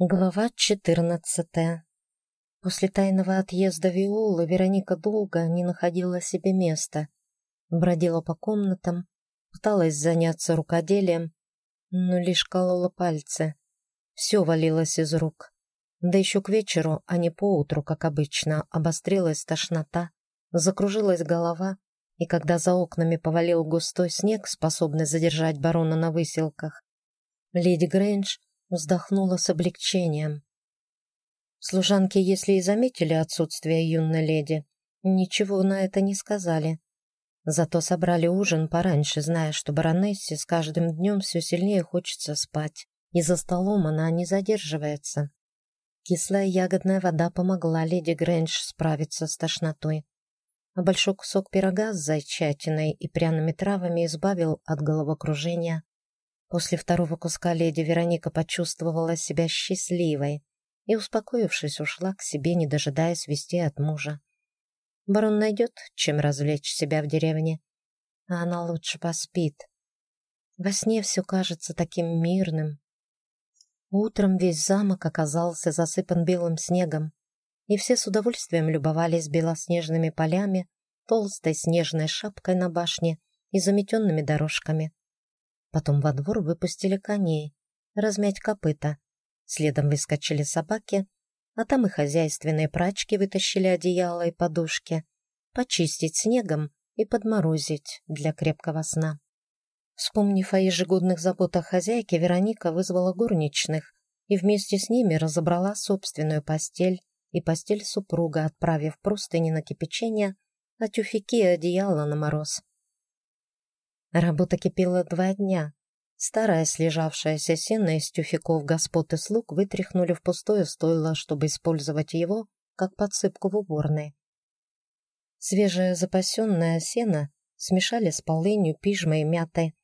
Глава 14. После тайного отъезда Виолы Вероника долго не находила себе места. Бродила по комнатам, пыталась заняться рукоделием, но лишь колола пальцы. Все валилось из рук. Да еще к вечеру, а не поутру, как обычно, обострилась тошнота, закружилась голова, и когда за окнами повалил густой снег, способный задержать барона на выселках, леди Грейндж вздохнула с облегчением. Служанки, если и заметили отсутствие юной леди, ничего на это не сказали. Зато собрали ужин пораньше, зная, что баронессе с каждым днем все сильнее хочется спать, и за столом она не задерживается. Кислая ягодная вода помогла леди Грэндж справиться с тошнотой, а большой кусок пирога с зайчатиной и пряными травами избавил от головокружения После второго куска леди Вероника почувствовала себя счастливой и, успокоившись, ушла к себе, не дожидаясь вести от мужа. Барон найдет, чем развлечь себя в деревне, а она лучше поспит. Во сне все кажется таким мирным. Утром весь замок оказался засыпан белым снегом, и все с удовольствием любовались белоснежными полями, толстой снежной шапкой на башне и заметенными дорожками. Потом во двор выпустили коней, размять копыта. Следом выскочили собаки, а там и хозяйственные прачки вытащили одеяло и подушки, почистить снегом и подморозить для крепкого сна. Вспомнив о ежегодных заботах хозяйки, Вероника вызвала горничных и вместе с ними разобрала собственную постель и постель супруга, отправив простыни на кипячение, а тюфяки и одеяло на мороз. Работа кипела два дня. Старая слежавшаяся сено из тюфяков господ и слуг вытряхнули в пустое стойло, чтобы использовать его как подсыпку в уборной. Свежее запасенное сено смешали с полынью, пижмой и мятой.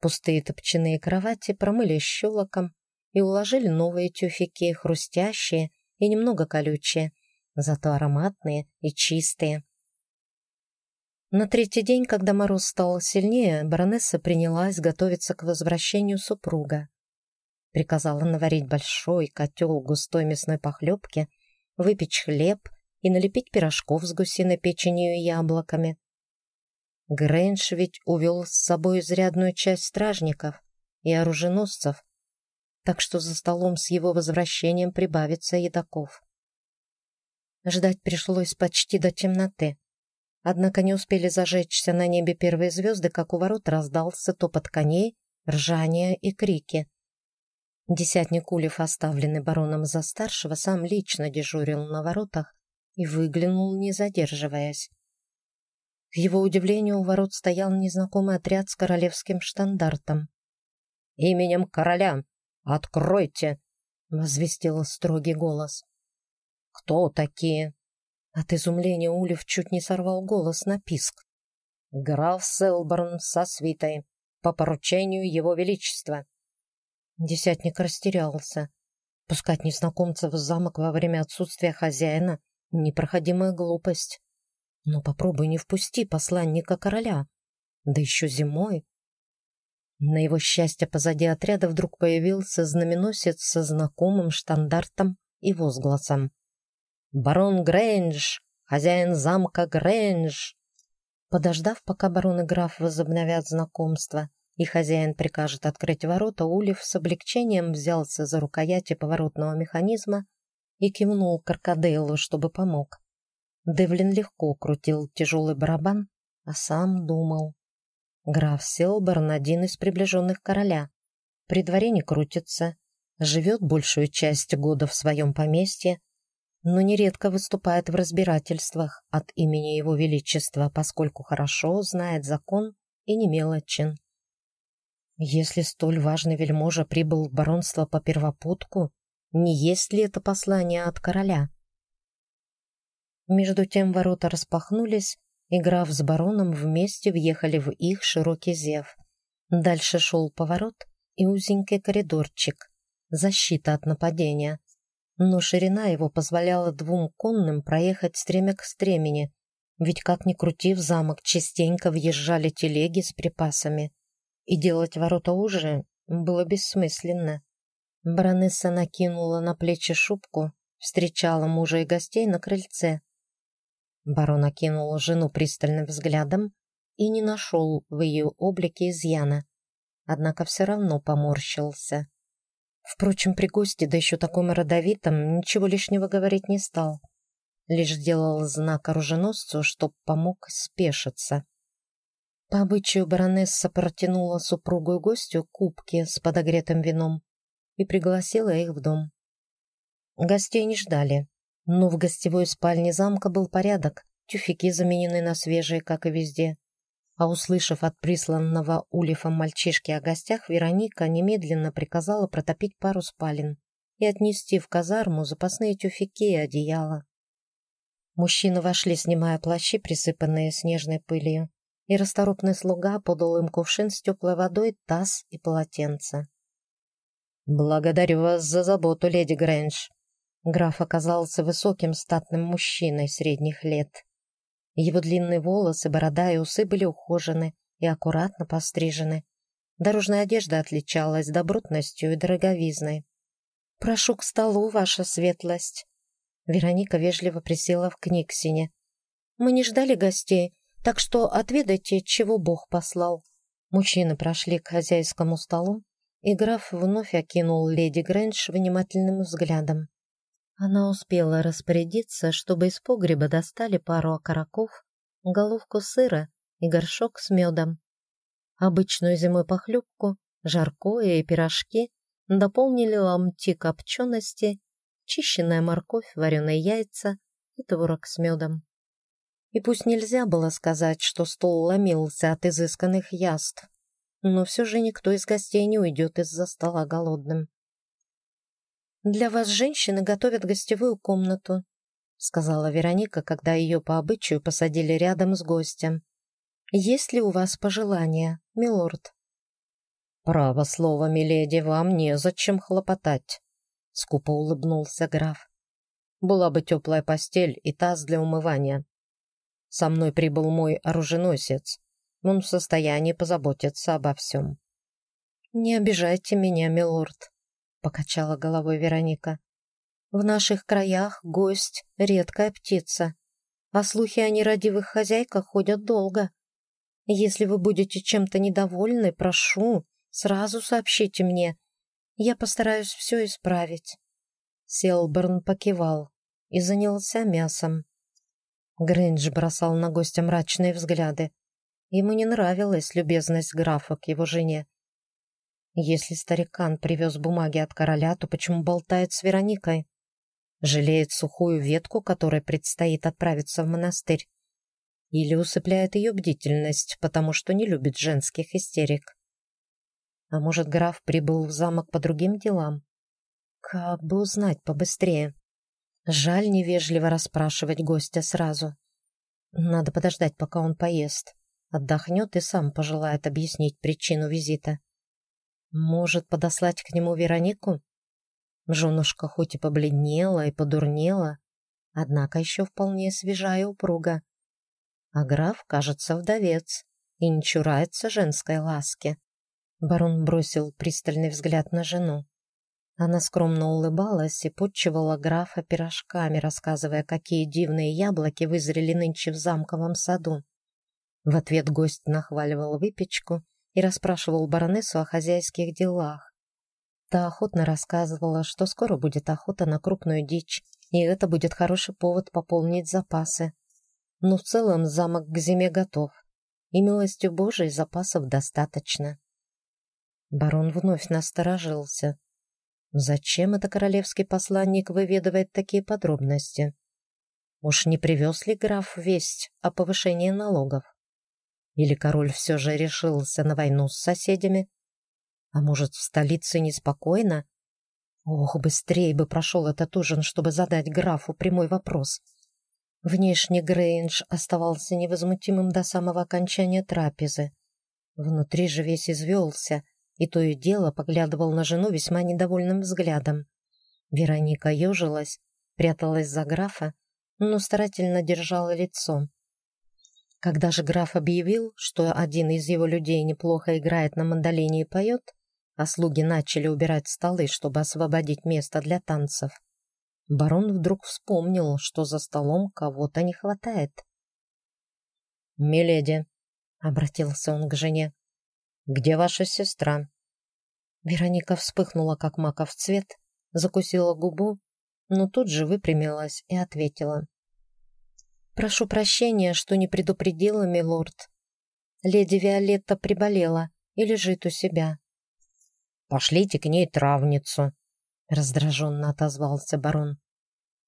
Пустые топчаные кровати промыли щелоком и уложили новые тюфяки, хрустящие и немного колючие, зато ароматные и чистые. На третий день, когда мороз стал сильнее, баронесса принялась готовиться к возвращению супруга. Приказала наварить большой котел густой мясной похлебки, выпечь хлеб и налепить пирожков с гусиной печенью и яблоками. Грэндж ведь увел с собой изрядную часть стражников и оруженосцев, так что за столом с его возвращением прибавится едоков. Ждать пришлось почти до темноты. Однако не успели зажечься на небе первые звезды, как у ворот раздался топот коней, ржание и крики. Десятник Улев, оставленный бароном за старшего, сам лично дежурил на воротах и выглянул, не задерживаясь. К его удивлению, у ворот стоял незнакомый отряд с королевским штандартом. «Именем короля! Откройте!» — возвестил строгий голос. «Кто такие?» От изумления Улев чуть не сорвал голос на писк. «Граф Селборн со свитой, по поручению его величества». Десятник растерялся. Пускать незнакомцев в замок во время отсутствия хозяина — непроходимая глупость. Но попробуй не впусти посланника короля, да еще зимой. На его счастье позади отряда вдруг появился знаменосец со знакомым штандартом и возгласом. «Барон Грэндж! Хозяин замка Грэндж!» Подождав, пока барон и граф возобновят знакомство, и хозяин прикажет открыть ворота, Улев с облегчением взялся за рукояти поворотного механизма и кивнул Каркадейлу, чтобы помог. Девлин легко крутил тяжелый барабан, а сам думал. Граф Селберн — один из приближенных короля. При дворе не крутится, живет большую часть года в своем поместье, но нередко выступает в разбирательствах от имени Его Величества, поскольку хорошо знает закон и не мелочен. Если столь важный вельможа прибыл в баронство по первопутку, не есть ли это послание от короля? Между тем ворота распахнулись, и граф с бароном вместе въехали в их широкий зев. Дальше шел поворот и узенький коридорчик, защита от нападения но ширина его позволяла двум конным проехать стремя к стремени, ведь как ни крути, в замок частенько въезжали телеги с припасами, и делать ворота уже было бессмысленно. Баронесса накинула на плечи шубку, встречала мужа и гостей на крыльце. Барон окинул жену пристальным взглядом и не нашел в ее облике изъяна, однако все равно поморщился. Впрочем, при госте, да еще таком родовитом, ничего лишнего говорить не стал. Лишь сделал знак оруженосцу, чтоб помог спешиться. По обычаю баронесса протянула супругу и гостю кубки с подогретым вином и пригласила их в дом. Гостей не ждали, но в гостевой спальне замка был порядок, тюфяки заменены на свежие, как и везде. А услышав от присланного Улифом мальчишки о гостях, Вероника немедленно приказала протопить пару спален и отнести в казарму запасные тюфяки и одеяла. Мужчины вошли, снимая плащи, присыпанные снежной пылью и расторопный слуга подал им кувшин с теплой водой, таз и полотенце. «Благодарю вас за заботу, леди Грэндж». Граф оказался высоким статным мужчиной средних лет. Его длинные волосы, борода и усы были ухожены и аккуратно пострижены. Дорожная одежда отличалась добротностью и дороговизной. «Прошу к столу, ваша светлость». Вероника вежливо присела в книгсине. «Мы не ждали гостей, так что отведайте, чего Бог послал». Мужчины прошли к хозяйскому столу, и граф вновь окинул леди Грэндж внимательным взглядом. Она успела распорядиться, чтобы из погреба достали пару окороков, головку сыра и горшок с медом. Обычную зимой похлебку, жаркое и пирожки дополнили ломти копчености, чищенная морковь, вареные яйца и творог с медом. И пусть нельзя было сказать, что стол ломился от изысканных яств, но все же никто из гостей не уйдет из-за стола голодным. «Для вас женщины готовят гостевую комнату», сказала Вероника, когда ее по обычаю посадили рядом с гостем. «Есть ли у вас пожелания, милорд?» «Право слово, миледи, вам незачем хлопотать», — скупо улыбнулся граф. «Была бы теплая постель и таз для умывания. Со мной прибыл мой оруженосец. Он в состоянии позаботиться обо всем. «Не обижайте меня, милорд», — покачала головой Вероника. «В наших краях гость — редкая птица, а слухи о нерадивых хозяйках ходят долго. Если вы будете чем-то недовольны, прошу, сразу сообщите мне. Я постараюсь все исправить». Селберн покивал и занялся мясом. Грэндж бросал на гостя мрачные взгляды. Ему не нравилась любезность графа к его жене. Если старикан привез бумаги от короля, то почему болтает с Вероникой? Жалеет сухую ветку, которой предстоит отправиться в монастырь? Или усыпляет ее бдительность, потому что не любит женских истерик? А может, граф прибыл в замок по другим делам? Как бы узнать побыстрее? Жаль невежливо расспрашивать гостя сразу. Надо подождать, пока он поест. Отдохнет и сам пожелает объяснить причину визита. Может, подослать к нему Веронику? Женушка хоть и побледнела и подурнела, однако еще вполне свежая упруга. А граф, кажется, вдовец и не чурается женской ласки. Барон бросил пристальный взгляд на жену. Она скромно улыбалась и подчивала графа пирожками, рассказывая, какие дивные яблоки вызрели нынче в замковом саду. В ответ гость нахваливал выпечку и расспрашивал баронессу о хозяйских делах. Та охотно рассказывала, что скоро будет охота на крупную дичь, и это будет хороший повод пополнить запасы. Но в целом замок к зиме готов, и милостью Божией запасов достаточно. Барон вновь насторожился. Зачем это королевский посланник выведывает такие подробности? Уж не привез ли граф весть о повышении налогов? Или король все же решился на войну с соседями? А может, в столице неспокойно? Ох, быстрее бы прошел этот ужин, чтобы задать графу прямой вопрос. Внешне Грейндж оставался невозмутимым до самого окончания трапезы. Внутри же весь извелся — и то и дело поглядывал на жену весьма недовольным взглядом. Вероника ежилась, пряталась за графа, но старательно держала лицо. Когда же граф объявил, что один из его людей неплохо играет на мандолине и поет, а слуги начали убирать столы, чтобы освободить место для танцев, барон вдруг вспомнил, что за столом кого-то не хватает. «Миледи», — обратился он к жене, — «где ваша сестра?» Вероника вспыхнула, как маков цвет, закусила губу, но тут же выпрямилась и ответила. «Прошу прощения, что не предупредила, милорд. Леди Виолетта приболела и лежит у себя». «Пошлите к ней травницу», — раздраженно отозвался барон.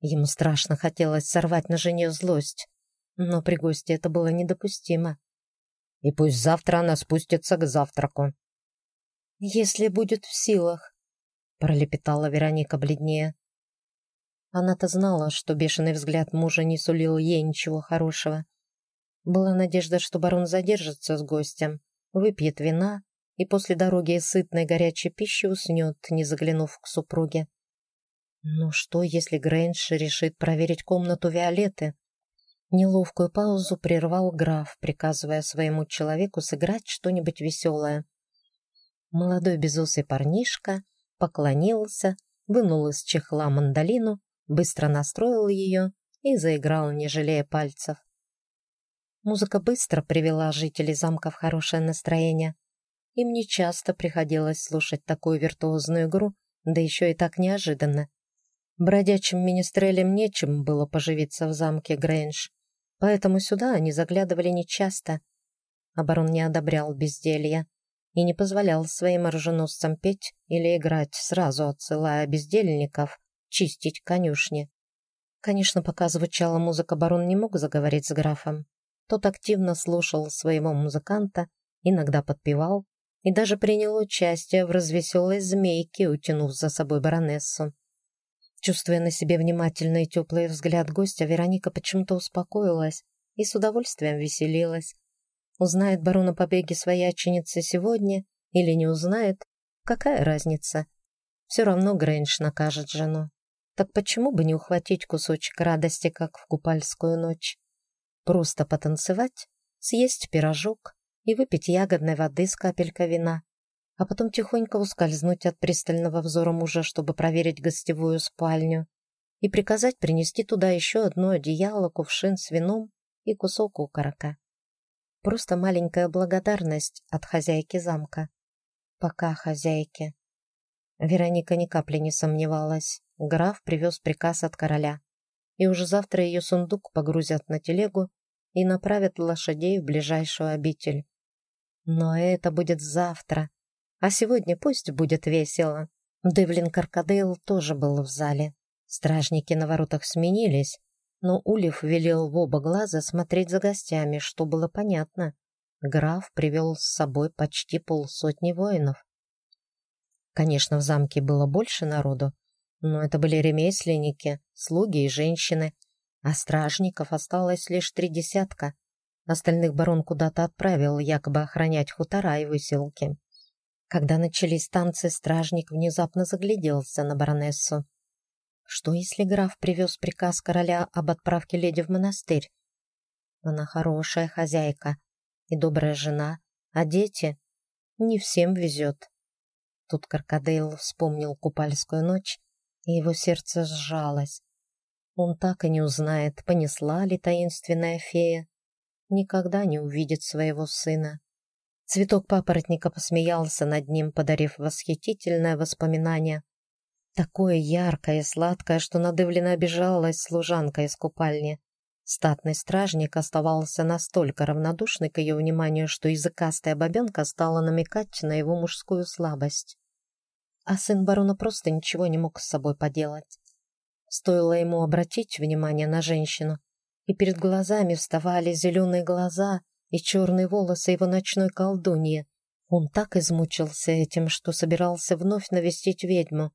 Ему страшно хотелось сорвать на жене злость, но при гости это было недопустимо. «И пусть завтра она спустится к завтраку». «Если будет в силах», — пролепетала Вероника бледнее. Она-то знала, что бешеный взгляд мужа не сулил ей ничего хорошего. Была надежда, что барон задержится с гостем, выпьет вина и после дороги сытной горячей пищи уснет, не заглянув к супруге. Но что, если Грэндж решит проверить комнату Виолетты? Неловкую паузу прервал граф, приказывая своему человеку сыграть что-нибудь веселое. Молодой безусый парнишка поклонился, вынул из чехла мандолину, быстро настроил ее и заиграл, не жалея пальцев. Музыка быстро привела жителей замка в хорошее настроение. Им нечасто приходилось слушать такую виртуозную игру, да еще и так неожиданно. Бродячим министрелям нечем было поживиться в замке Грэндж, поэтому сюда они заглядывали нечасто. Оборон не одобрял безделья и не позволял своим оруженосцам петь или играть, сразу отсылая бездельников чистить конюшни. Конечно, пока звучала музыка, барон не мог заговорить с графом. Тот активно слушал своего музыканта, иногда подпевал, и даже принял участие в развеселой змейке, утянув за собой баронессу. Чувствуя на себе внимательный и теплый взгляд гостя, Вероника почему-то успокоилась и с удовольствием веселилась. Узнает барон о побеге своей отченицы сегодня или не узнает, какая разница? Все равно Грэндж накажет жену. Так почему бы не ухватить кусочек радости, как в купальскую ночь? Просто потанцевать, съесть пирожок, и выпить ягодной воды с капелькой вина, а потом тихонько ускользнуть от пристального взора мужа, чтобы проверить гостевую спальню, и приказать принести туда еще одно одеяло, кувшин с вином и кусок окорока. Просто маленькая благодарность от хозяйки замка. Пока хозяйки. Вероника ни капли не сомневалась. Граф привез приказ от короля. И уже завтра ее сундук погрузят на телегу и направят лошадей в ближайшую обитель. Но это будет завтра. А сегодня пусть будет весело. Девлин Каркадейл тоже был в зале. Стражники на воротах сменились, но Улив велел в оба глаза смотреть за гостями, что было понятно. Граф привел с собой почти полсотни воинов. Конечно, в замке было больше народу, но это были ремесленники, слуги и женщины, а стражников осталось лишь три десятка. Остальных барон куда-то отправил, якобы охранять хутора и выселки. Когда начались танцы, стражник внезапно загляделся на баронессу. Что, если граф привез приказ короля об отправке леди в монастырь? Она хорошая хозяйка и добрая жена, а дети? Не всем везет. Тут Каркадейл вспомнил купальскую ночь, его сердце сжалось. Он так и не узнает, понесла ли таинственная фея никогда не увидит своего сына. Цветок папоротника посмеялся над ним, подарив восхитительное воспоминание. Такое яркое и сладкое, что надывленно обижалась служанка из купальни. Статный стражник оставался настолько равнодушный к ее вниманию, что языкастая бабенка стала намекать на его мужскую слабость. А сын барона просто ничего не мог с собой поделать. Стоило ему обратить внимание на женщину, и перед глазами вставали зеленые глаза и черные волосы его ночной колдуньи. Он так измучился этим, что собирался вновь навестить ведьму.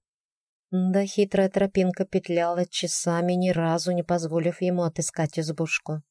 Да хитрая тропинка петляла часами, ни разу не позволив ему отыскать избушку.